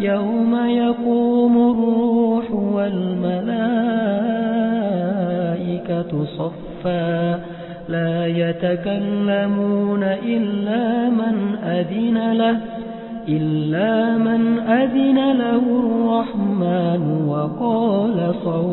يوم يقوم الروح والملائكة صفا. لا يتكلمون إلا من أذن له إلا من أذن له الرحمن وقال صوابا